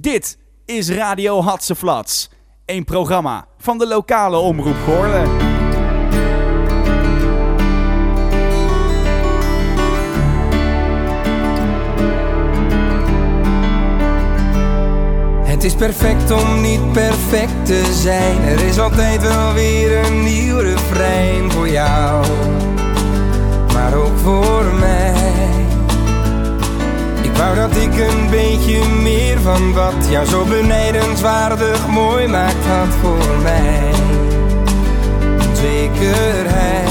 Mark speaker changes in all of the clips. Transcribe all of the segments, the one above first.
Speaker 1: Dit is Radio Hatseflats, een programma van de lokale omroep Goorlen.
Speaker 2: Het is perfect om niet perfect te zijn. Er is altijd wel weer een nieuw refrein voor jou, maar ook voor mij. Wou dat ik een beetje meer van wat jou zo benijdenswaardig mooi maakt had voor mij. Zekerheid.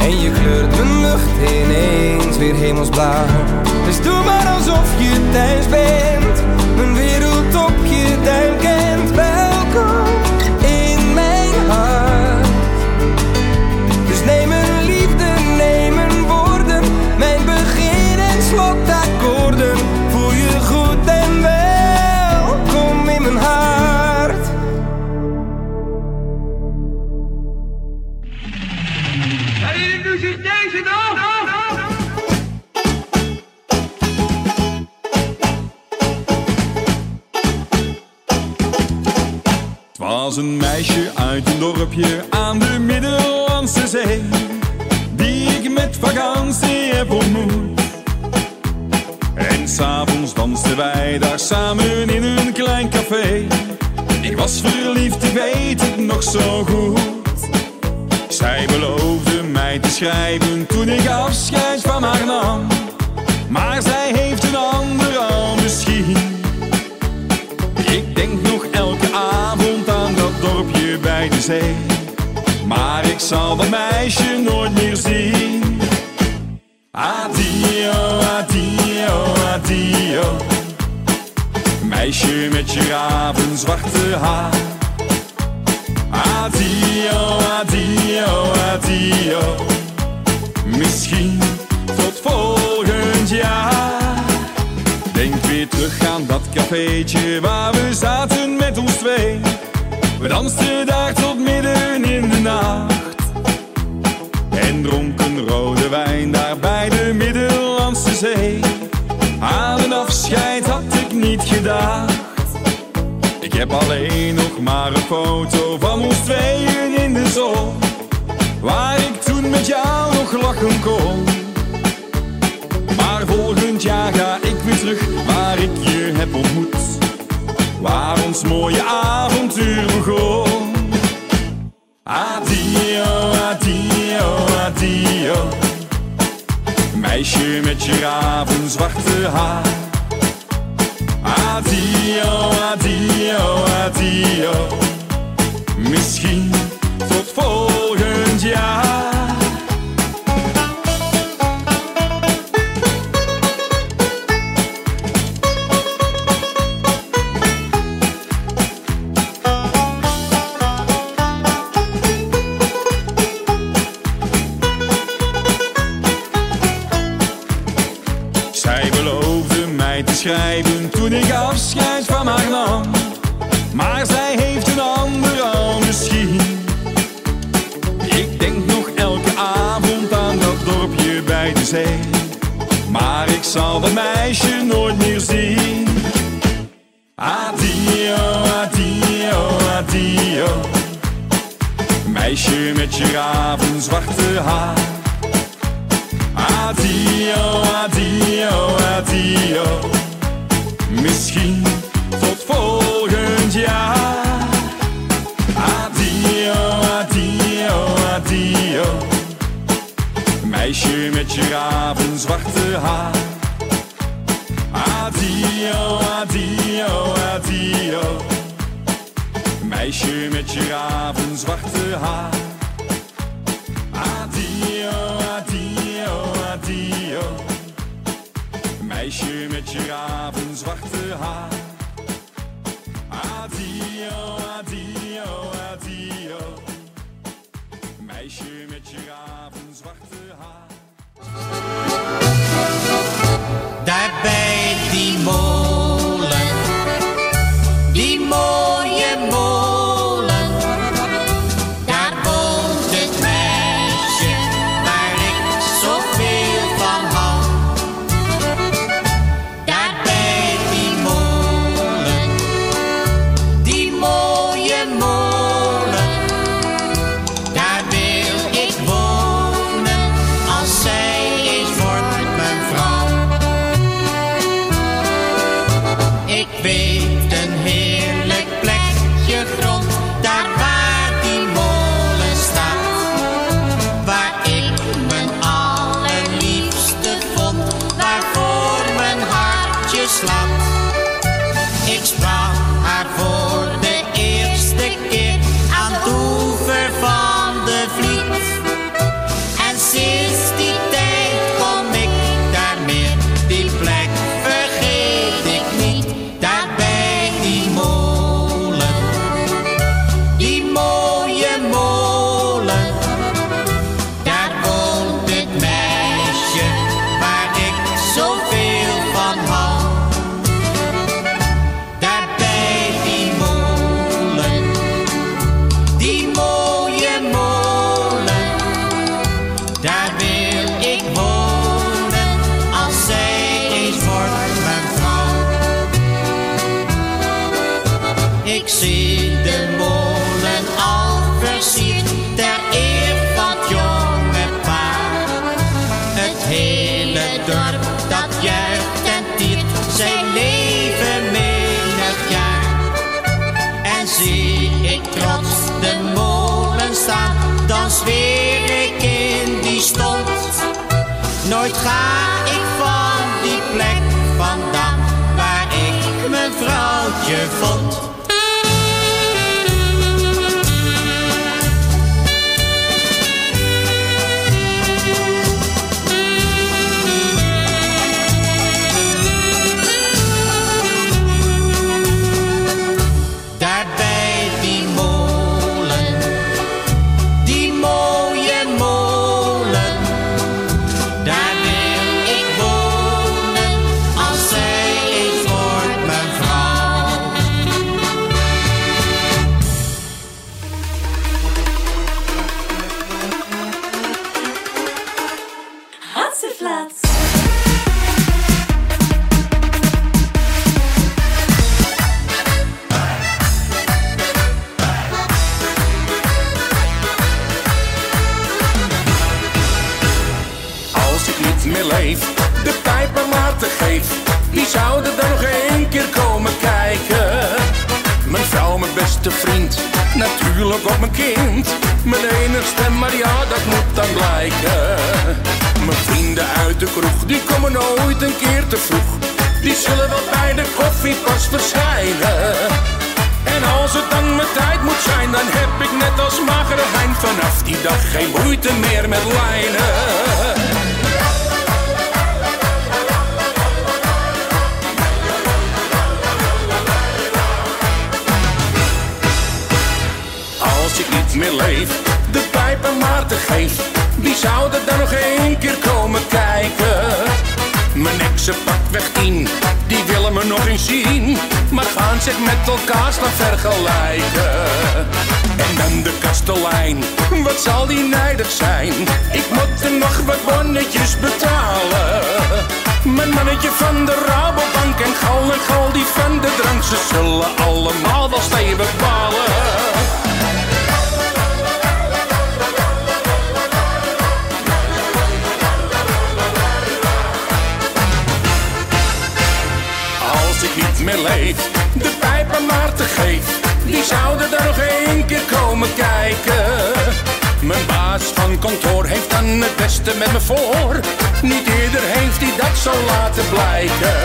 Speaker 2: En je kleurt mijn lucht ineens weer hemelsblauw. Dus doe maar alsof je thuis bent. Een wereldtopje duim
Speaker 3: een meisje uit een dorpje aan de Middellandse Zee, die ik met vakantie heb ontmoet. En s'avonds dansten wij daar samen in een klein café. Ik was verliefd, ik weet het nog zo goed. Zij beloofde mij te schrijven toen ik afscheid van haar nam. Maar zij heeft een ander Maar ik zal dat meisje nooit meer zien. Adio, adio, adio. Meisje met je ravenzwarte haar. Adio, adio, adio. Misschien tot volgend jaar. Denk weer terug aan dat cafeetje waar we zaten met ons twee. We dansten daar tot midden in de nacht. En dronken rode wijn daar bij de Middellandse Zee. Aan een afscheid had ik niet gedacht. Ik heb alleen nog maar een foto van ons tweeën in de zon. Waar ik toen met jou nog lachen kon. Waar ons mooie avontuur begon. Adio, adio, adio. Meisje met je ravenzwarte haar. Adio, adio, adio. Misschien tot volgend jaar. Schrijven toen ik afscheid van haar nam. Maar zij heeft een ander al misschien. Ik denk nog elke avond aan dat dorpje bij de zee. Maar ik zal dat meisje nooit meer zien. Adio, adio, adio. Meisje met je ravenzwarte haar. Adio, adio, adio. Misschien tot volgend jaar. Adio, adio, adio. Meisje met je ravenzwarte haar. Adio, adio, adio. Meisje met je ravenzwarte haar. Adio, adio, adio. Meisje met je ravenzwarte haar. Adio, adio, adio. Meisje met je ravenzwarte haar.
Speaker 4: Daar bij die molen, die mooie Nooit ga Als
Speaker 5: ik niet meer leef, de pijp maar laten geef. Wie zou er dan nog één keer komen kijken? Beste vriend, natuurlijk ook mijn kind. Mijn enigste, maar ja, dat moet dan blijken. Mijn vrienden uit de kroeg, die komen nooit een keer te vroeg. Die zullen wel bij de koffie pas verschijnen. En als het dan mijn tijd moet zijn, dan heb ik net als magere hein vanaf die dag geen moeite meer met lijnen. Leef, de pijpen maar te geef. Wie zou er dan nog één keer komen kijken? Mijn exen pakweg tien, die willen me nog eens zien. Maar gaan zich met elkaar staan vergelijken. En dan de kastelein, wat zal die nijdig zijn? Ik moet er nog wat bonnetjes betalen. Mijn mannetje van de Rabobank en Gal en Gal die van de drank. Ze zullen allemaal wel stevig balen. Niet meer leef, de pijpen maar te geef. Wie zou er nog één keer komen kijken? Mijn baas van kantoor heeft dan het beste met me voor. Niet eerder heeft hij dat zo laten blijken.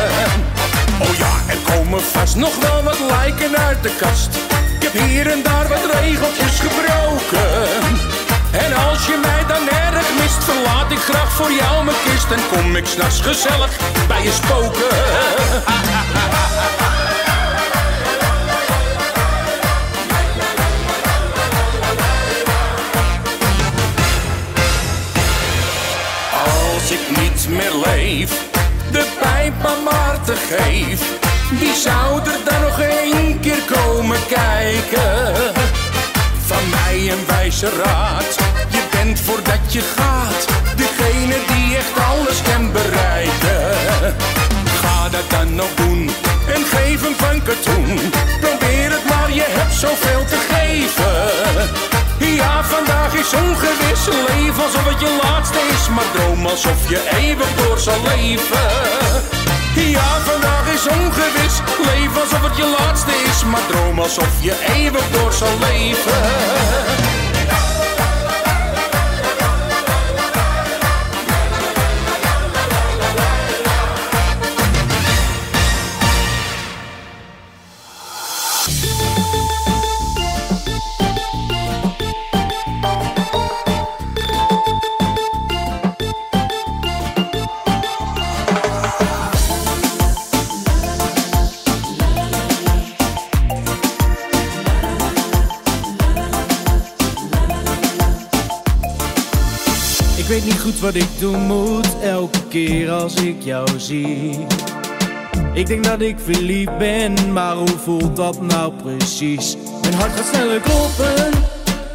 Speaker 5: Oh ja, er komen vast nog wel wat lijken uit de kast. Ik heb hier en daar wat regeltjes gebroken. En als je mij dan erg mist, verlaat ik graag voor jou mijn kist. En kom ik s'nachts gezellig bij je spoken. Als ik niet meer leef, de pijp aan maar te geef. Wie zou er dan nog één keer komen kijken? Van mij een wijze raad, je bent voordat je gaat. Degene die echt alles kan bereiken. Ga dat dan nog doen en geef hem van katoen. Probeer het maar, je hebt zoveel te geven. Ja, vandaag is ongewis. Leef alsof het je laatste is. Maar droom alsof je eeuwig door zal leven. Ja, vandaag is ongewis. Leef alsof het je laatste is. Maar droom alsof je eeuwig door zal leven.
Speaker 6: Wat ik doen moet elke keer als ik jou zie. Ik denk dat ik verliefd ben, maar hoe voelt dat nou precies? Mijn hart gaat sneller kloppen,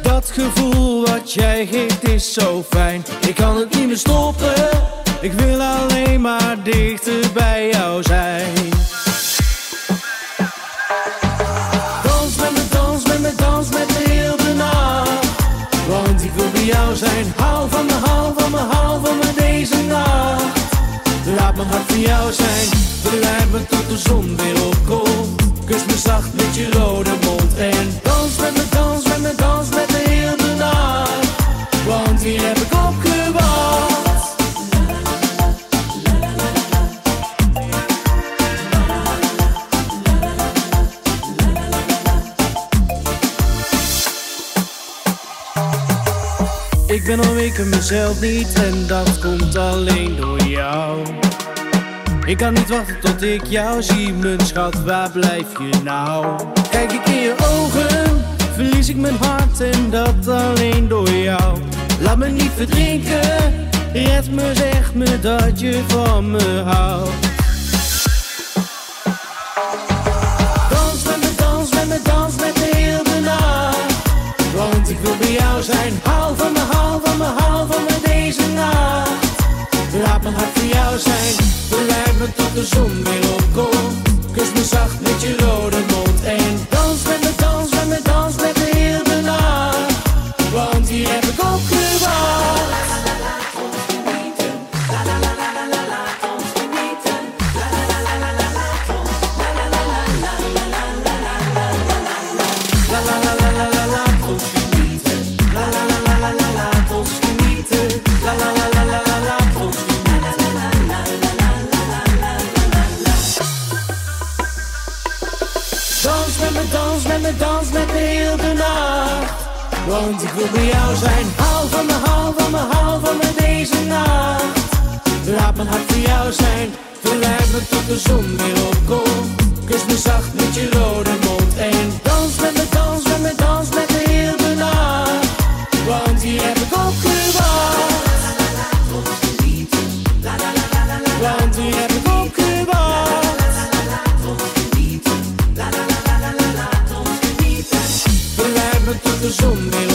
Speaker 6: dat gevoel wat jij geeft is zo fijn. Ik kan het niet meer stoppen, ik wil alleen maar dichter bij jou zijn. Mijn hart voor jou zijn. Verleid me tot de zon weer opkomt. Kus me zacht met je rode mond. En dans met me, dans met me, dans met me heel de nacht. Want hier heb ik op. Ik ben al weken mezelf niet en dat komt alleen door jou. Ik kan niet wachten tot ik jou zie, mijn schat, waar blijf je nou? Kijk ik in je ogen, verlies ik mijn hart en dat alleen door jou. Laat me niet verdrinken, red me, zeg me dat je van me houdt. Dans met me, dans met me, dans met me heel de nacht. Want ik wil bij jou zijn. Hou van me, hou van me, hou van me deze nacht. Laat mijn hart voor jou zijn. De zon weer opkomt. Kus me zacht met je Dans met me, dans met me, dans met me heel de nacht. Want ik wil bij jou zijn. Hou van me, hou van me, hou van me deze nacht. Laat mijn hart voor jou zijn. Verleid me tot de zon weer opkomt. Kus me zacht met je rode mond. En dans met me, dans met me, dans met me heel de nacht. Want hier heb ik Verleid me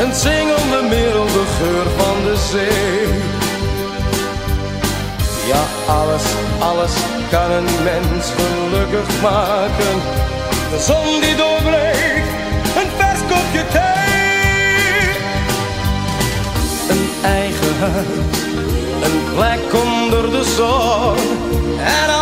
Speaker 2: Een zingende milde geur van de zee. Ja, alles, alles kan een mens gelukkig maken. De zon die doorbreekt, een vers kopje thee. Een eigen huis, een plek onder de zon. En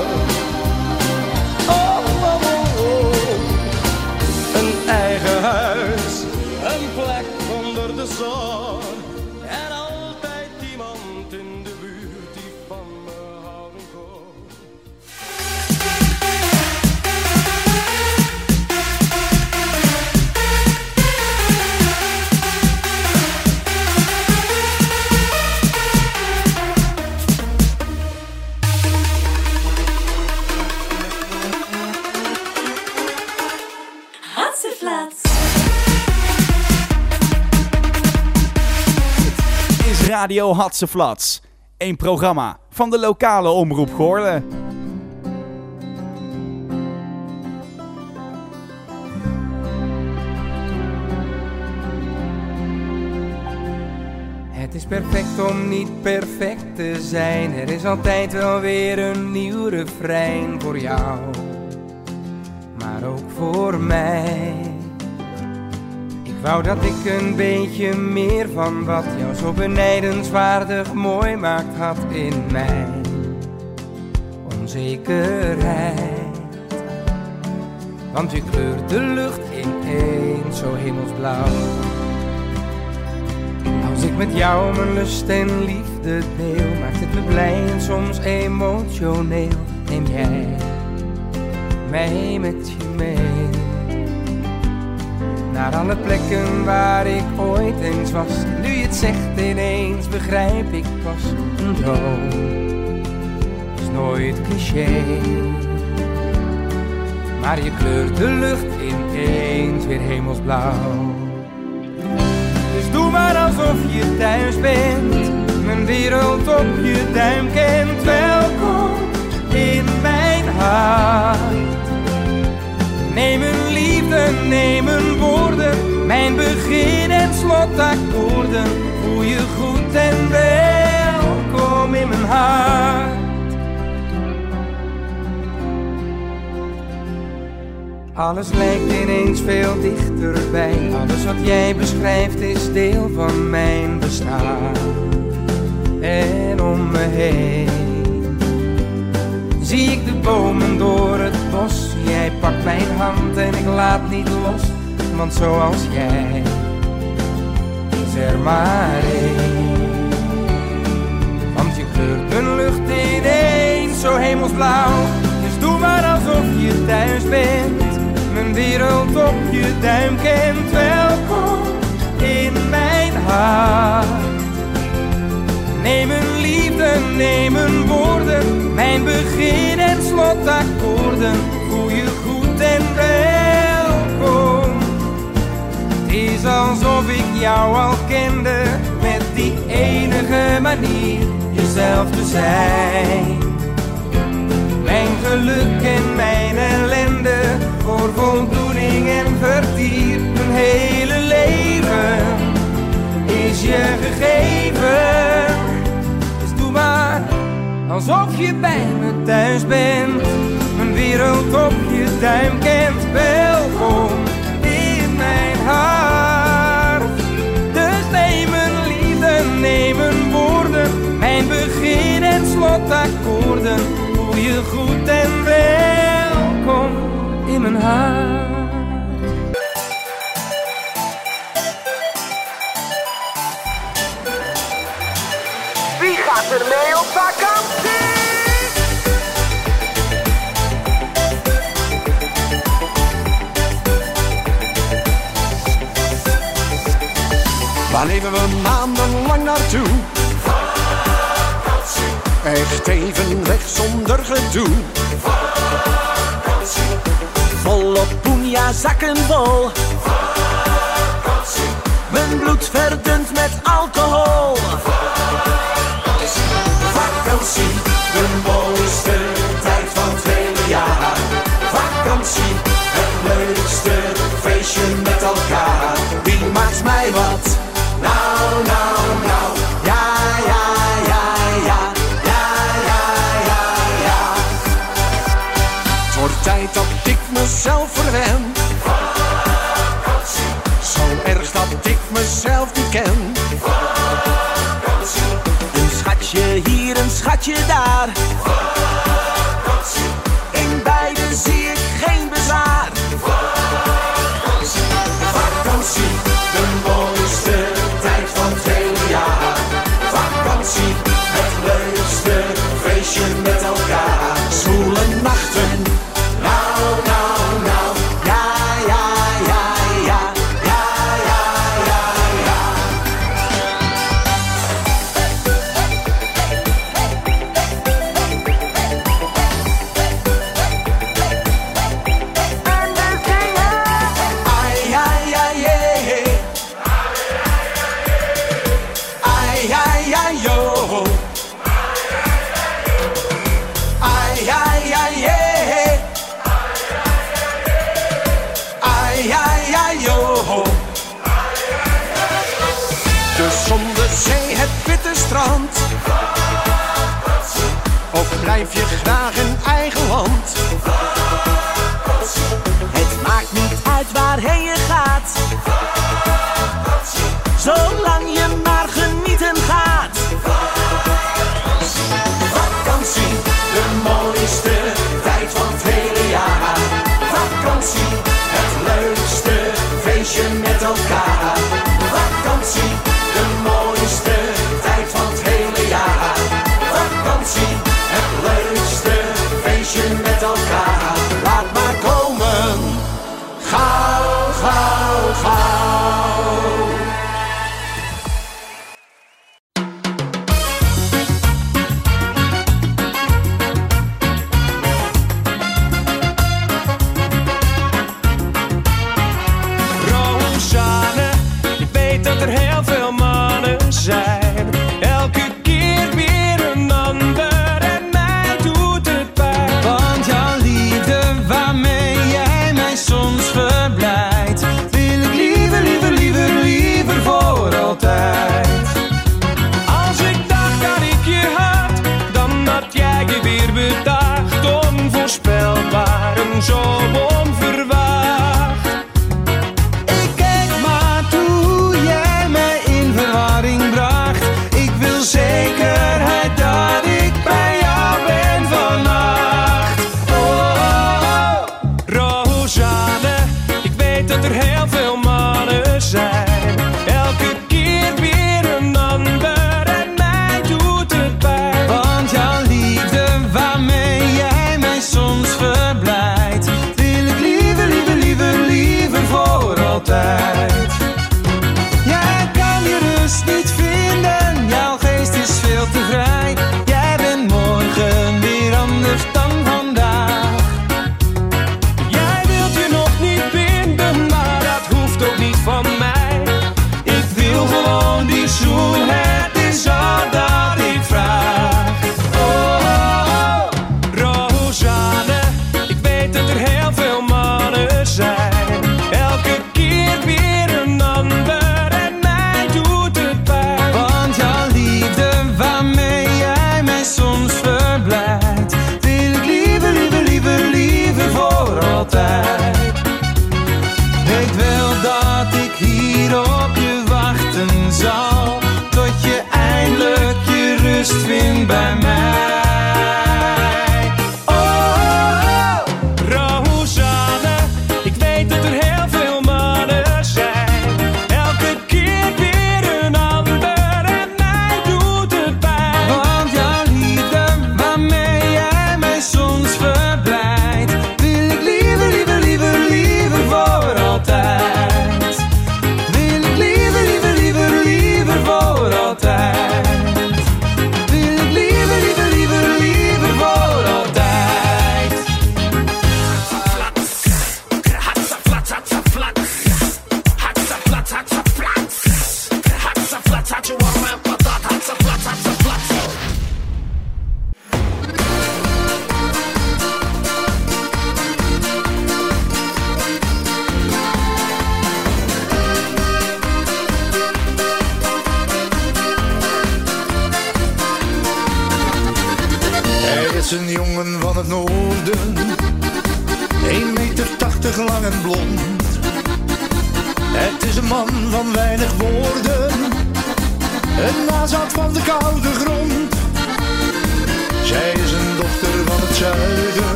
Speaker 1: Radio Hatseflats. Een programma van de lokale omroep Goorlen.
Speaker 2: Het is perfect om niet perfect te zijn. Er is altijd wel weer een nieuw refrein voor jou, maar ook voor mij. Wou dat ik een beetje meer van wat jou zo benijdenswaardig mooi maakt had in mij. Onzekerheid. Want je kleurt de lucht ineens zo hemelsblauw. Als ik met jou mijn lust en liefde deel, maakt het me blij en soms emotioneel. Neem jij mij met je mee naar alle plekken waar ik ooit eens was. Nu je het zegt ineens, begrijp ik pas een droom. Is nooit cliché. Maar je kleurt de lucht ineens weer hemelsblauw. Dus doe maar alsof je thuis bent. Mijn wereld op je duim kent. Welkom in mijn hart. Neem een liefde, neem een woorden. Mijn begin en slotakkoorden. Voel je goed en welkom in mijn hart. Alles lijkt ineens veel dichterbij. Alles wat jij beschrijft is deel van mijn bestaan. En om me heen zie ik de bomen door het bos. Jij pakt mijn hand en ik laat niet los. Want zoals jij is er maar één. Want je kleurt een lucht ineens zo hemelsblauw. Dus doe maar alsof je thuis bent. Mijn wereld op je duim kent. Welkom in mijn hart. Neem een liefde, neem een woorden. Mijn begin en slotakkoorden. Welkom. Het is alsof ik jou al kende. Met die enige manier jezelf te zijn. Mijn geluk en mijn ellende. Voor voldoening en vertier. Mijn hele leven is je gegeven. Dus doe maar alsof je bij me thuis bent wereld op je duim kent welkom in mijn hart. Dus neem een liefde, neem een woorden, mijn begin en slotakkoorden. Voel je goed en welkom in mijn hart.
Speaker 7: Wie gaat er mee op
Speaker 8: Daar leven we maandenlang naartoe. Vakantie. Echt even weg zonder gedoe. Vakantie.
Speaker 9: Volop poenja, zakken vol. Vakantie. Mijn bloed verdunt met alcohol.
Speaker 8: Vakantie. Vakantie, de mooiste tijd van het hele jaar. Vakantie, het leukste feestje met elkaar. Wie maakt mij wat? Vakantie. Zo erg dat ik mezelf niet ken. Vakantie.
Speaker 9: Een schatje hier, een schatje daar.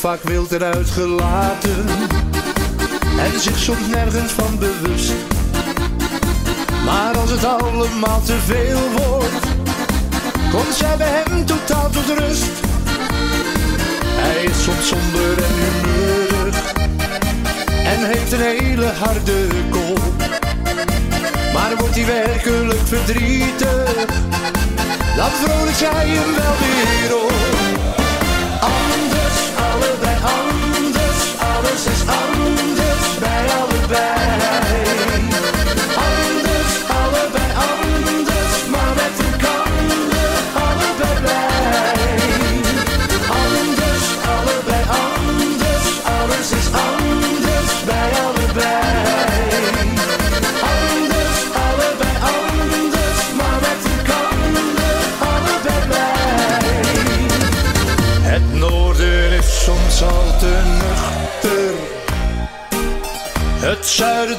Speaker 10: vaak wild eruit gelaten en zich soms nergens van bewust. Maar als het allemaal te veel wordt, komt zij bij hem totaal tot rust. Hij is soms somber en humeurig en heeft een hele harde kop. Maar wordt hij werkelijk verdrietig, dan vrolijk zij hem wel weer op. delicious. Oh.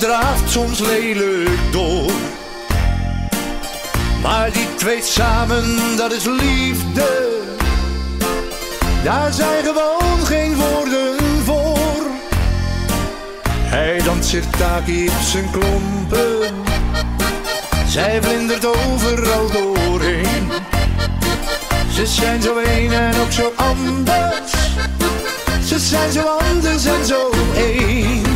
Speaker 10: draaft soms lelijk door. Maar die twee samen, dat is liefde. Daar zijn gewoon geen woorden voor. Hij danst zich daar op zijn klompen. Zij vlindert overal doorheen. Ze zijn zo een en ook zo anders. Ze zijn zo anders en zo één.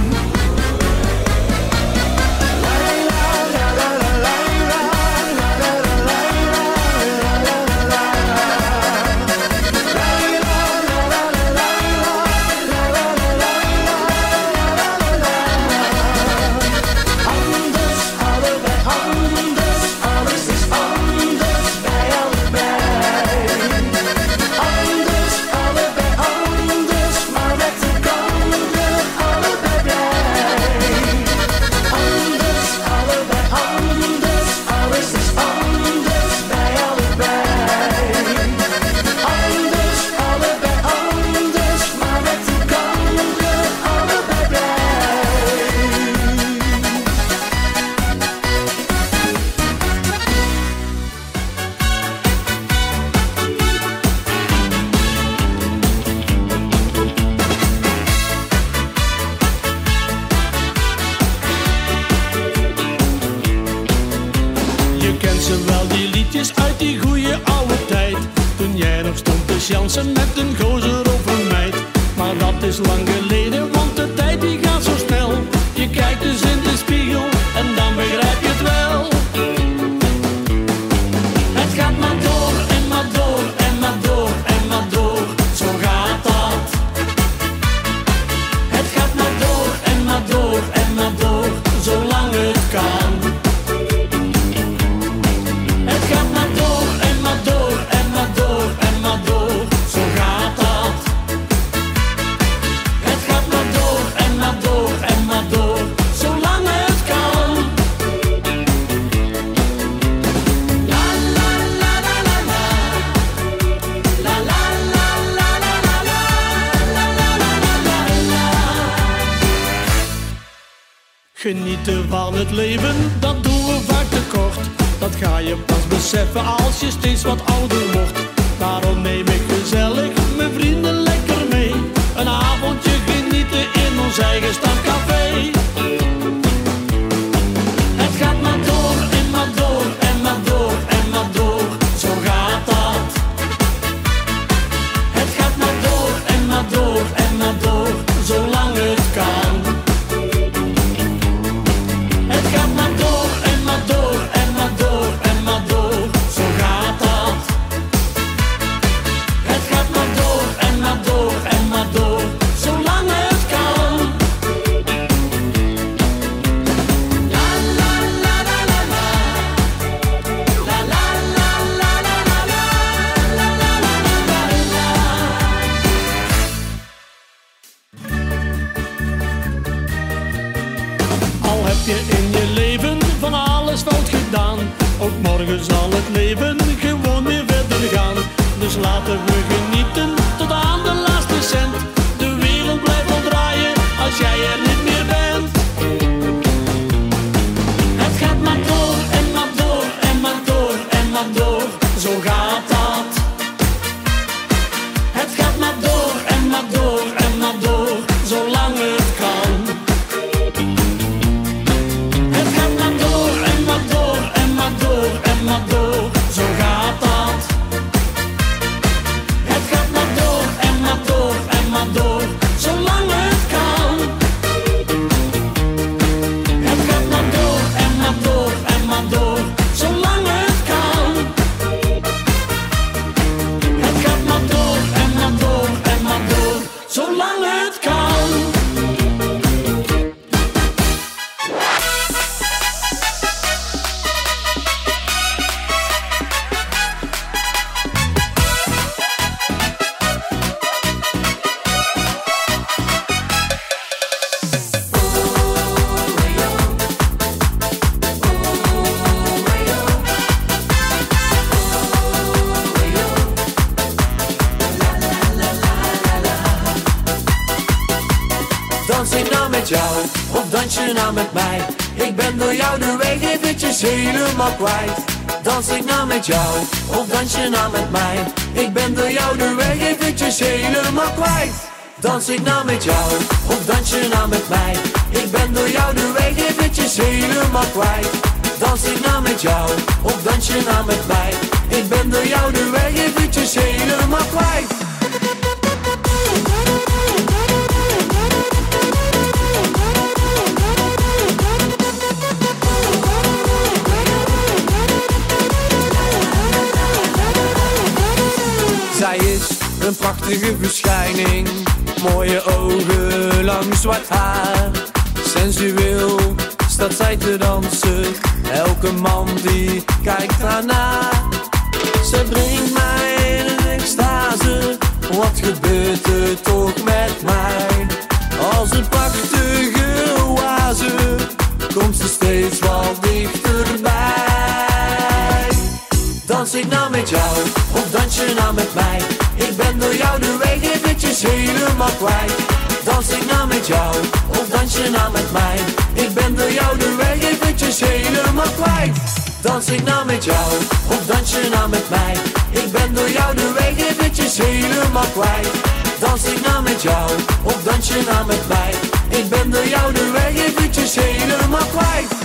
Speaker 6: Genieten van het leven, dat doen we vaak te kort. Dat ga je pas beseffen als je steeds wat ouder wordt. Daarom neem ik gezellig mijn vrienden lekker mee. Een avondje genieten in ons eigen stad maar door,
Speaker 11: helemaal kwijt. Dans ik nou met jou, of dans je nou met mij? Ik ben door jou de weg eventjes helemaal kwijt. Dans ik nou met jou, of dans je nou met mij? Ik ben door jou de weg eventjes helemaal kwijt. Dans ik nou met jou, of dans je nou met mij? Ik ben door jou de weg eventjes helemaal kwijt. Een prachtige verschijning, mooie ogen, lang zwart haar. Sensueel staat zij te dansen, elke man die kijkt haar na. Ze brengt mij in een extase, wat gebeurt er toch met mij? Als een prachtige oase, komt ze steeds wat dichterbij. Dans ik nou met jou, of dans je nou met mij? Ik ben door jou de weg eventjes helemaal kwijt. Dans ik nou met jou, of dans je nou met mij? Ik ben door jou de weg eventjes helemaal kwijt. Dans ik nou met jou, of dans je nou met mij? Ik ben door jou de weg eventjes helemaal kwijt. Dans ik nou met jou, of dans je nou met mij? Ik ben door jou de weg eventjes helemaal kwijt.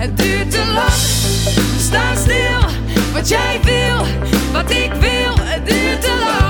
Speaker 12: Het duurt te lang. We staan stil, wat jij wil, wat ik wil, het duurt te lang.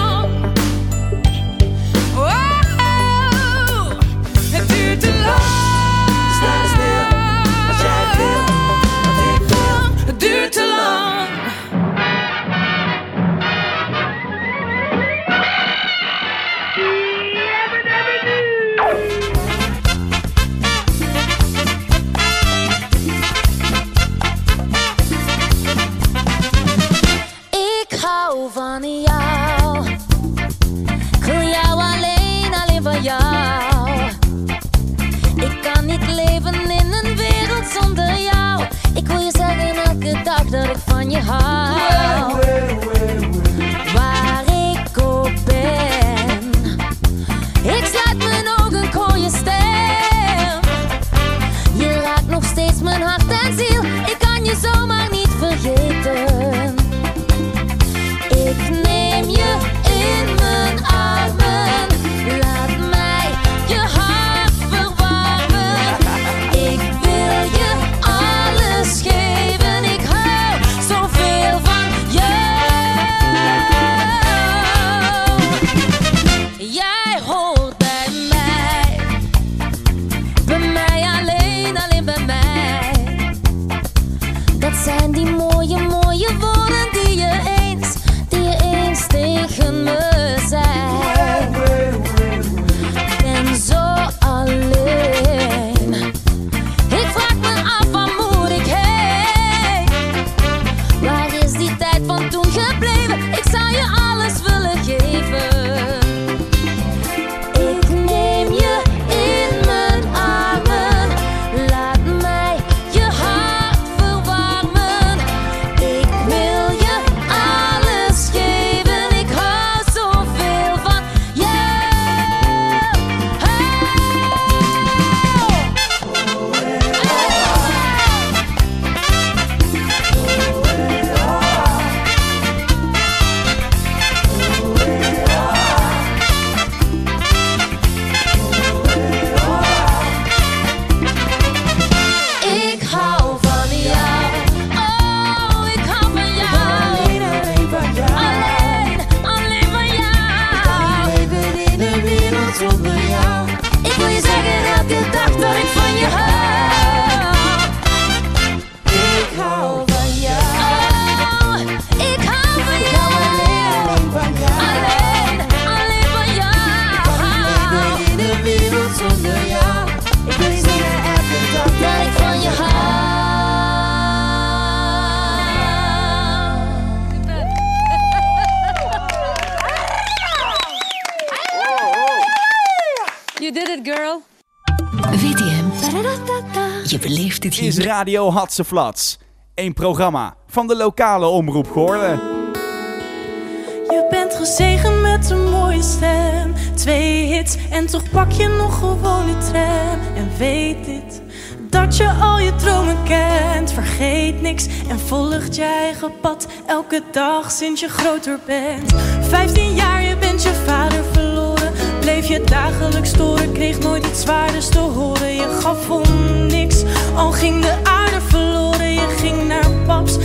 Speaker 1: Radio Hatseflats. Een programma van de lokale omroep Goorlen.
Speaker 13: Je bent gezegend met een mooie stem. Twee hits en toch pak je nog gewoon die tram. En weet dit, dat je al je dromen kent. vergeet niks en volgt je eigen pad elke dag sinds je groter bent. 15 jaar, je dagelijks storen, kreeg nooit iets zwaarders te horen. Je gaf om niks, al ging de aarde verloren. Je ging naar paps,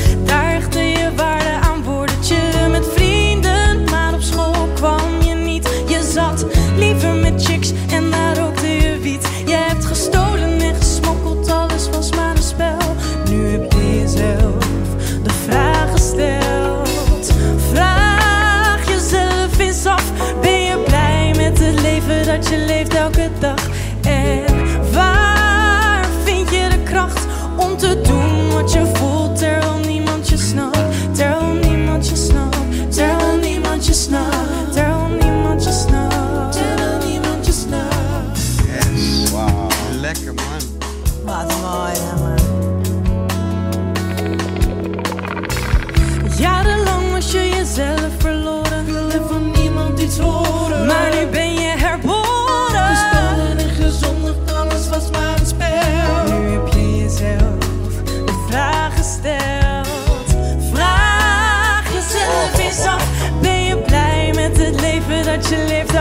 Speaker 13: leeft leven dat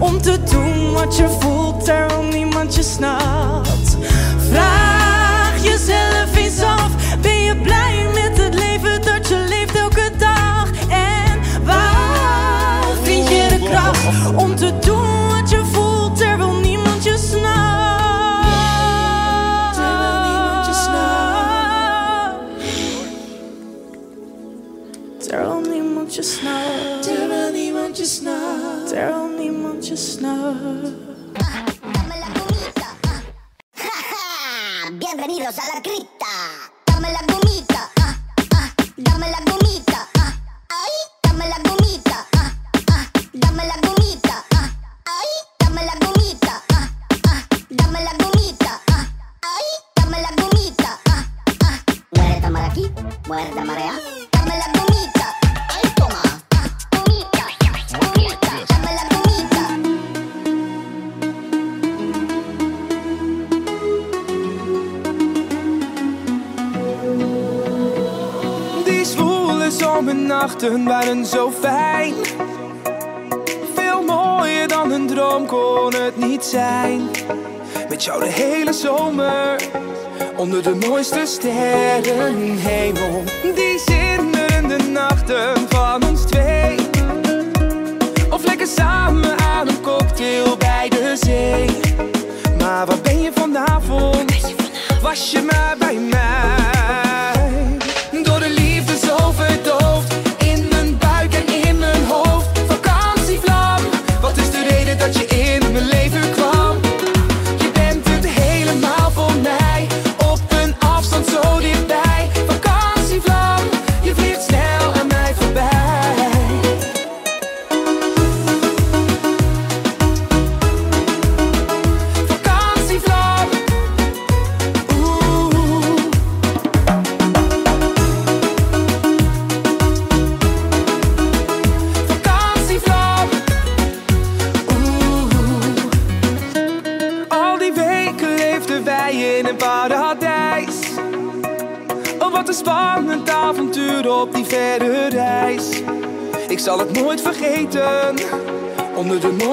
Speaker 13: om te doen wat je voelt terwijl niemand je snapt? Vraag jezelf eens af, ben je blij met het leven dat je leeft elke dag? En waar vind je de kracht om te doen wat je voelt terwijl niemand je snapt? Terwijl niemand je snapt. Terwijl niemand je snapt. Snapt.
Speaker 14: Bienvenidos a la cripta. Dame la gomita. ah, ah, Dame la gomita. ah, Ay, dame la gomita. ah, ah, Dame la gomita. ah, Ay, dame la gomita. ah, ah, Dame la gomita. ah, Ay, dame la gomita. ah, ah. Muerde maraquí, muerde marea. Dame la gomita.
Speaker 2: Zwoele zomernachten waren zo fijn. Veel mooier dan een droom kon het niet zijn. Met jou de hele zomer, onder de mooiste sterrenhemel. Die zinderende nachten van ons twee. Of lekker samen aan een cocktail bij de zee. Maar waar ben je vanavond? Was je maar bij mij?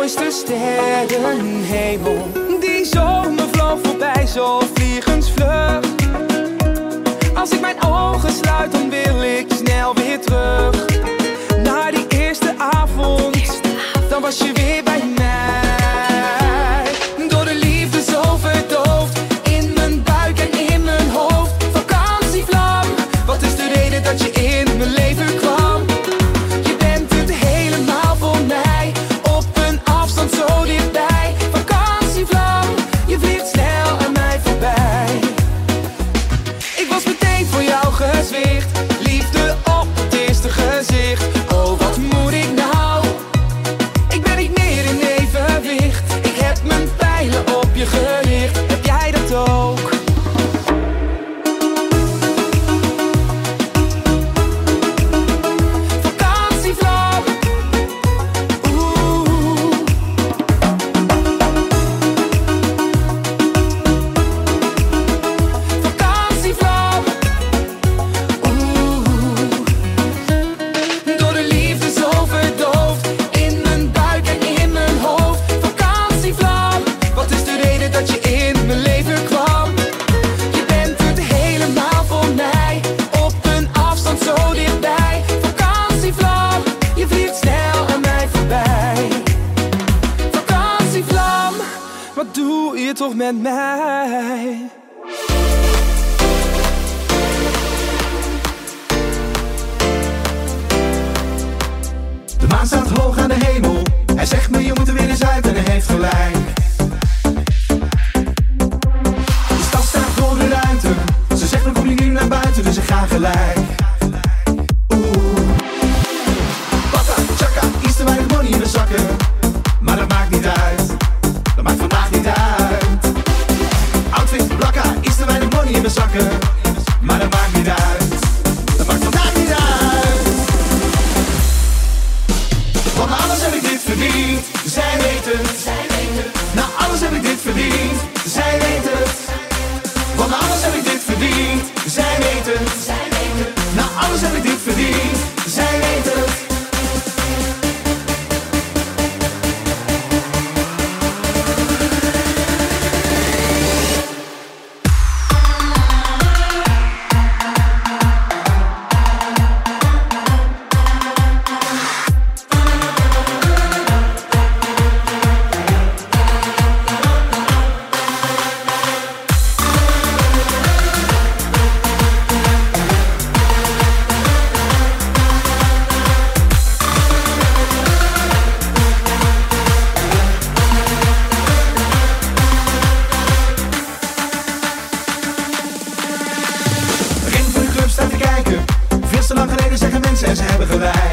Speaker 2: Mooiste sterrenhemel. Die zomer vloog voorbij zo
Speaker 15: mensen en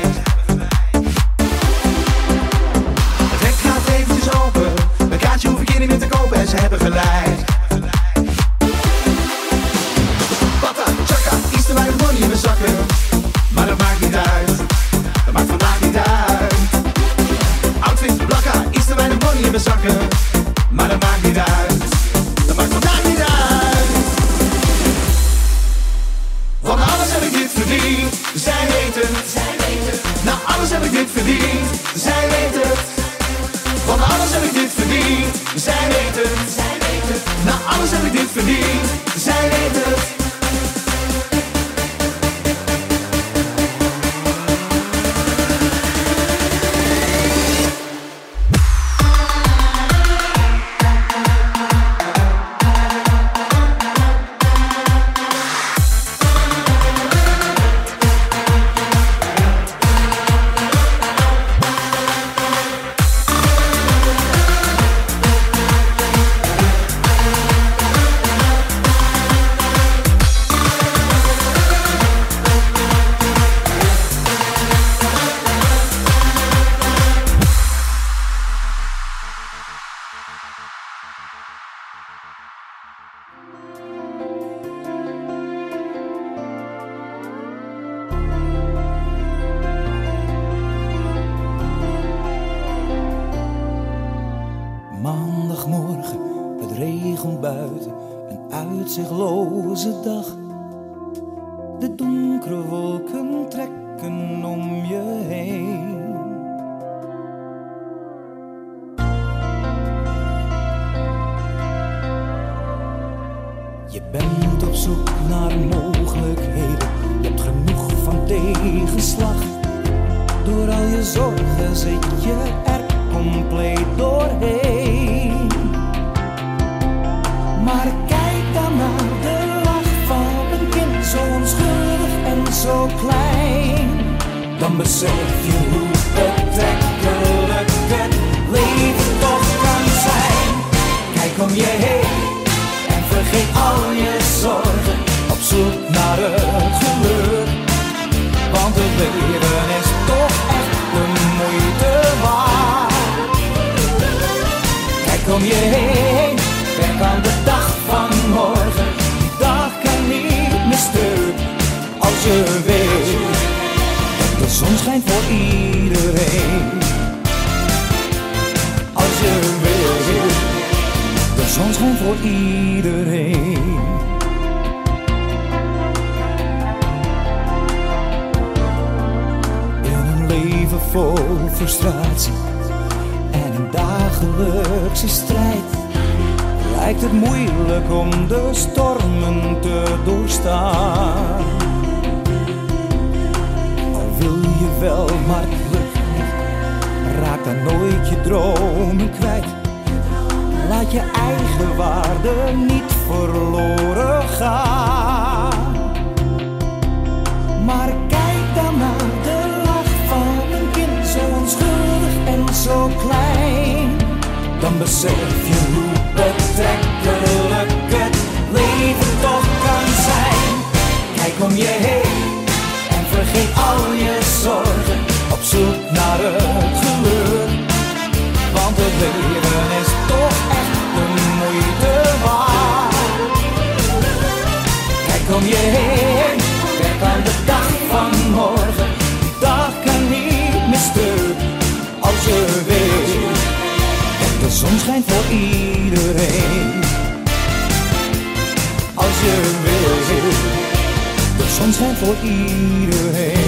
Speaker 3: Je bent op zoek naar mogelijkheden, je hebt genoeg van tegenslag. Door al je zorgen zit je er compleet doorheen. Maar kijk dan naar de lach van een kind, zo onschuldig en zo klein. Dan besef je hoe betrekkelijk het leven toch kan zijn. Kijk om je heen al je zorgen op zoek naar het geluk. Want het leven is toch echt de moeite waard. Kijk om je heen, denk aan de dag van morgen. Die dag kan niet meer als je weet. De zon schijnt voor iedereen. Zon schijnt voor iedereen. In een leven vol frustratie en een dagelijkse strijd lijkt het moeilijk om de stormen te doorstaan. Al wil je wel, maar het lukt niet, raak dan nooit je dromen kwijt. Laat je eigen waarde niet verloren gaan. Maar kijk dan naar de lach van een kind, zo onschuldig en zo klein. Dan besef je
Speaker 6: either hand.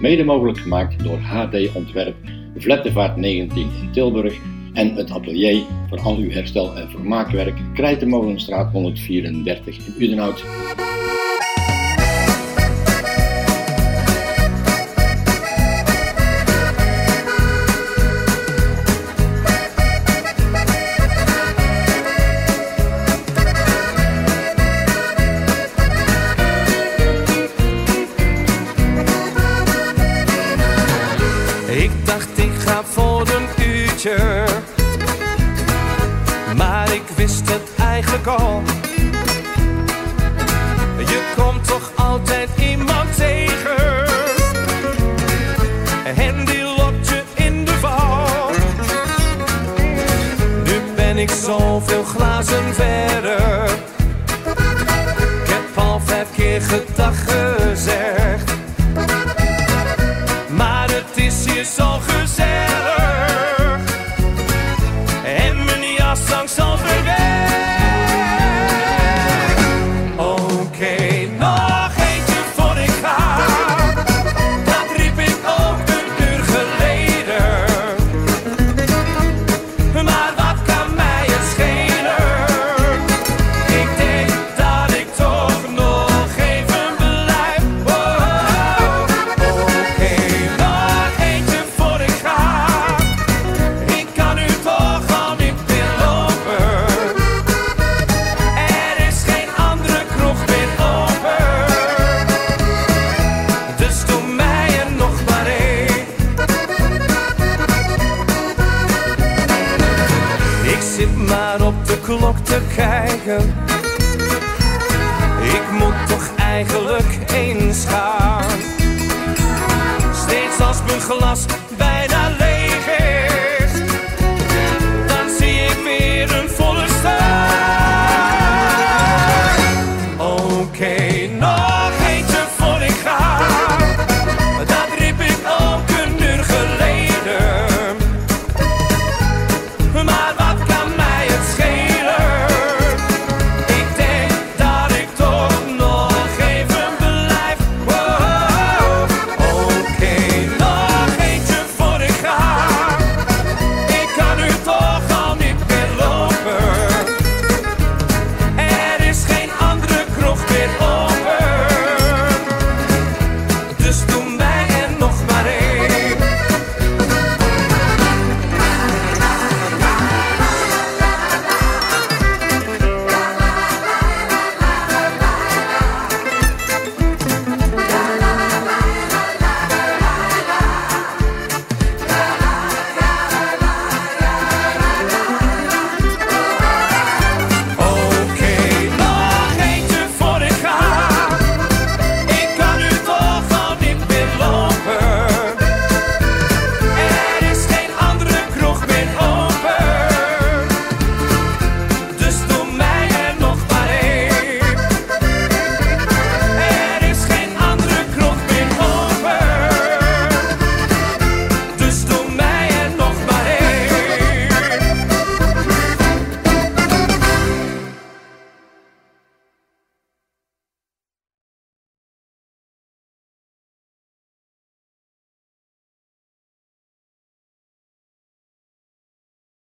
Speaker 6: mede mogelijk gemaakt door HD Ontwerp, Vlettevaart 19 in Tilburg en het atelier voor al uw herstel- en vermaakwerk Krijtenmolenstraat 134 in Udenhout.
Speaker 16: een glas.